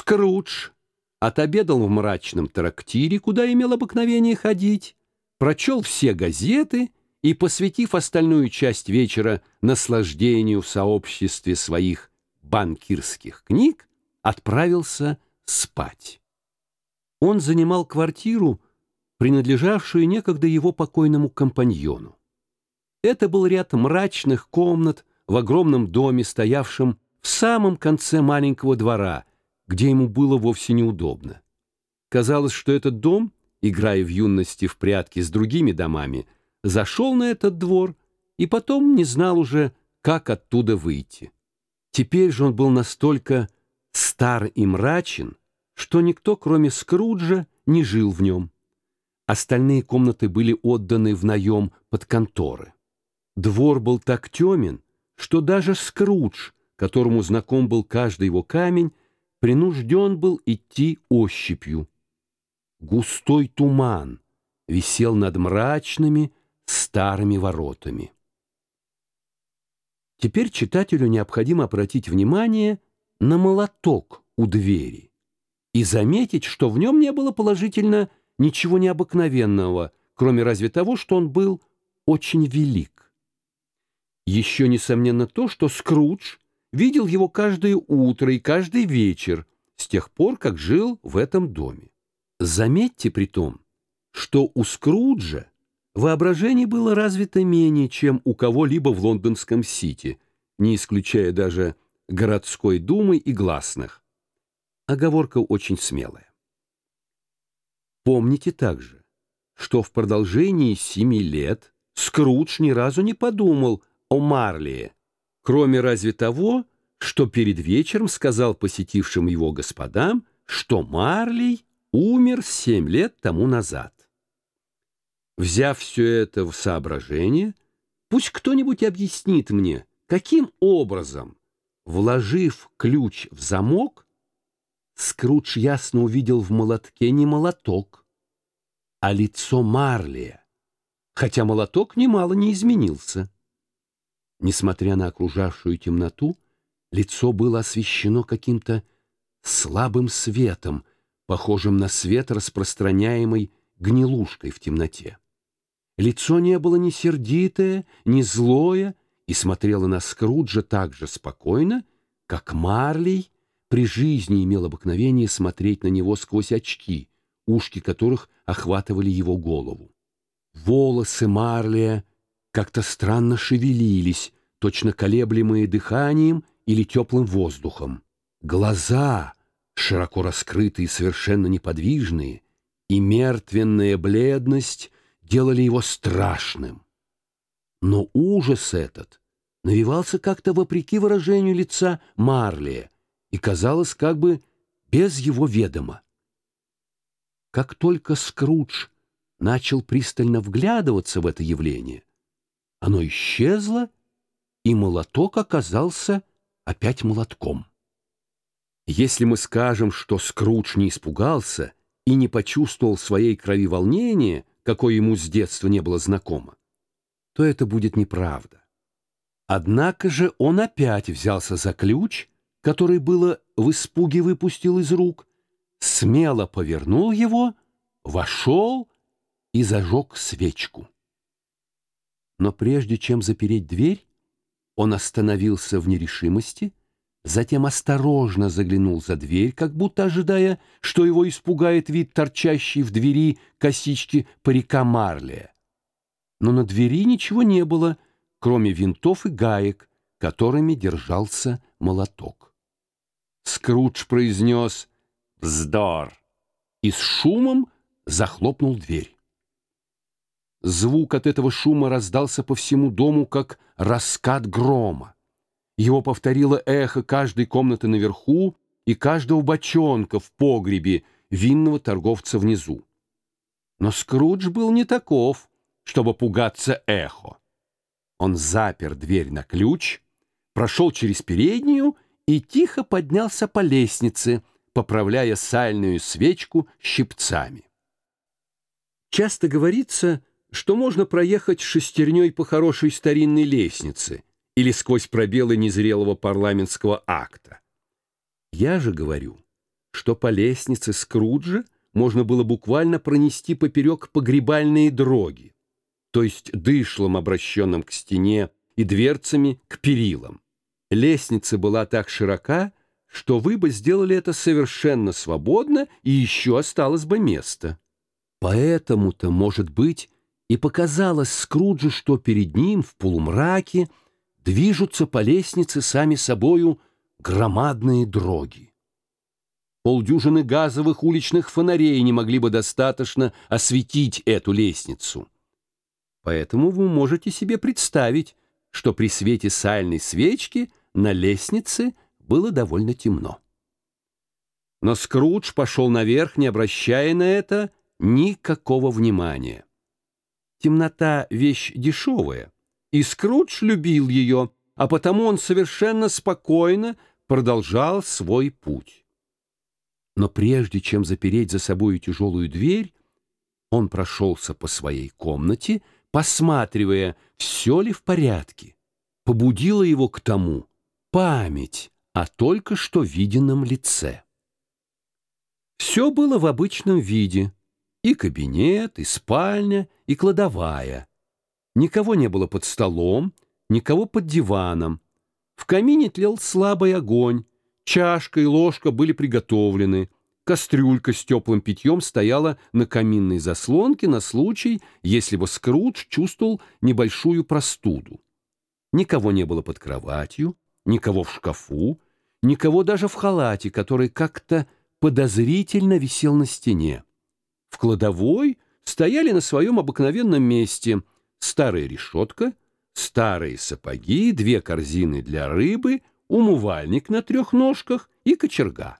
Скрудж отобедал в мрачном трактире, куда имел обыкновение ходить, прочел все газеты и, посвятив остальную часть вечера наслаждению в сообществе своих банкирских книг, отправился спать. Он занимал квартиру, принадлежавшую некогда его покойному компаньону. Это был ряд мрачных комнат в огромном доме, стоявшем в самом конце маленького двора, где ему было вовсе неудобно. Казалось, что этот дом, играя в юности в прятки с другими домами, зашел на этот двор и потом не знал уже, как оттуда выйти. Теперь же он был настолько стар и мрачен, что никто, кроме Скруджа, не жил в нем. Остальные комнаты были отданы в наем под конторы. Двор был так темен, что даже Скрудж, которому знаком был каждый его камень, принужден был идти ощупью. Густой туман висел над мрачными старыми воротами. Теперь читателю необходимо обратить внимание на молоток у двери и заметить, что в нем не было положительно ничего необыкновенного, кроме разве того, что он был очень велик. Еще, несомненно, то, что Скрудж видел его каждое утро и каждый вечер с тех пор, как жил в этом доме. Заметьте при том, что у Скруджа воображение было развито менее, чем у кого-либо в лондонском Сити, не исключая даже городской думы и гласных. Оговорка очень смелая. Помните также, что в продолжении семи лет Скрудж ни разу не подумал о Марлии, кроме разве того, что перед вечером сказал посетившим его господам, что Марлей умер семь лет тому назад. Взяв все это в соображение, пусть кто-нибудь объяснит мне, каким образом, вложив ключ в замок, Скрудж ясно увидел в молотке не молоток, а лицо Марлия, хотя молоток немало не изменился. Несмотря на окружавшую темноту, лицо было освещено каким-то слабым светом, похожим на свет, распространяемый гнилушкой в темноте. Лицо не было ни сердитое, ни злое, и смотрело на Скруджа так же спокойно, как Марлей при жизни имел обыкновение смотреть на него сквозь очки, ушки которых охватывали его голову. Волосы Марлия как-то странно шевелились, точно колеблемые дыханием или теплым воздухом. Глаза, широко раскрытые, совершенно неподвижные, и мертвенная бледность делали его страшным. Но ужас этот навивался как-то вопреки выражению лица Марлия, и казалось как бы без его ведома. Как только Скрудж начал пристально вглядываться в это явление, оно исчезло, и молоток оказался опять молотком. Если мы скажем, что Скрудж не испугался и не почувствовал своей крови волнения, какое ему с детства не было знакомо, то это будет неправда. Однако же он опять взялся за ключ который было в испуге выпустил из рук, смело повернул его, вошел и зажег свечку. Но прежде чем запереть дверь, он остановился в нерешимости, затем осторожно заглянул за дверь, как будто ожидая, что его испугает вид торчащей в двери косички парика Марлия. Но на двери ничего не было, кроме винтов и гаек, которыми держался молоток. Скрудж произнес «Вздор!» и с шумом захлопнул дверь. Звук от этого шума раздался по всему дому, как раскат грома. Его повторило эхо каждой комнаты наверху и каждого бочонка в погребе винного торговца внизу. Но Скрудж был не таков, чтобы пугаться эхо. Он запер дверь на ключ, прошел через переднюю и тихо поднялся по лестнице, поправляя сальную свечку щипцами. Часто говорится, что можно проехать шестерней по хорошей старинной лестнице или сквозь пробелы незрелого парламентского акта. Я же говорю, что по лестнице Скруджа можно было буквально пронести поперек погребальные дроги, то есть дышлом, обращенным к стене, и дверцами к перилам. Лестница была так широка, что вы бы сделали это совершенно свободно, и еще осталось бы место. Поэтому-то, может быть, и показалось Скруджу, что перед ним в полумраке движутся по лестнице сами собою громадные дроги. Полдюжины газовых уличных фонарей не могли бы достаточно осветить эту лестницу. Поэтому вы можете себе представить, что при свете сальной свечки на лестнице было довольно темно. Но Скрудж пошел наверх, не обращая на это никакого внимания. Темнота — вещь дешевая, и Скрудж любил ее, а потому он совершенно спокойно продолжал свой путь. Но прежде чем запереть за собой тяжелую дверь, он прошелся по своей комнате, посматривая, все ли в порядке. Побудила его к тому память о только что виденном лице. Все было в обычном виде. И кабинет, и спальня, и кладовая. Никого не было под столом, никого под диваном. В камине тлел слабый огонь, чашка и ложка были приготовлены, кастрюлька с теплым питьем стояла на каминной заслонке на случай, если бы Скрудж чувствовал небольшую простуду. Никого не было под кроватью, никого в шкафу, никого даже в халате, который как-то подозрительно висел на стене. Кладовой стояли на своем обыкновенном месте старая решетка, старые сапоги, две корзины для рыбы, умывальник на трех ножках и кочерга.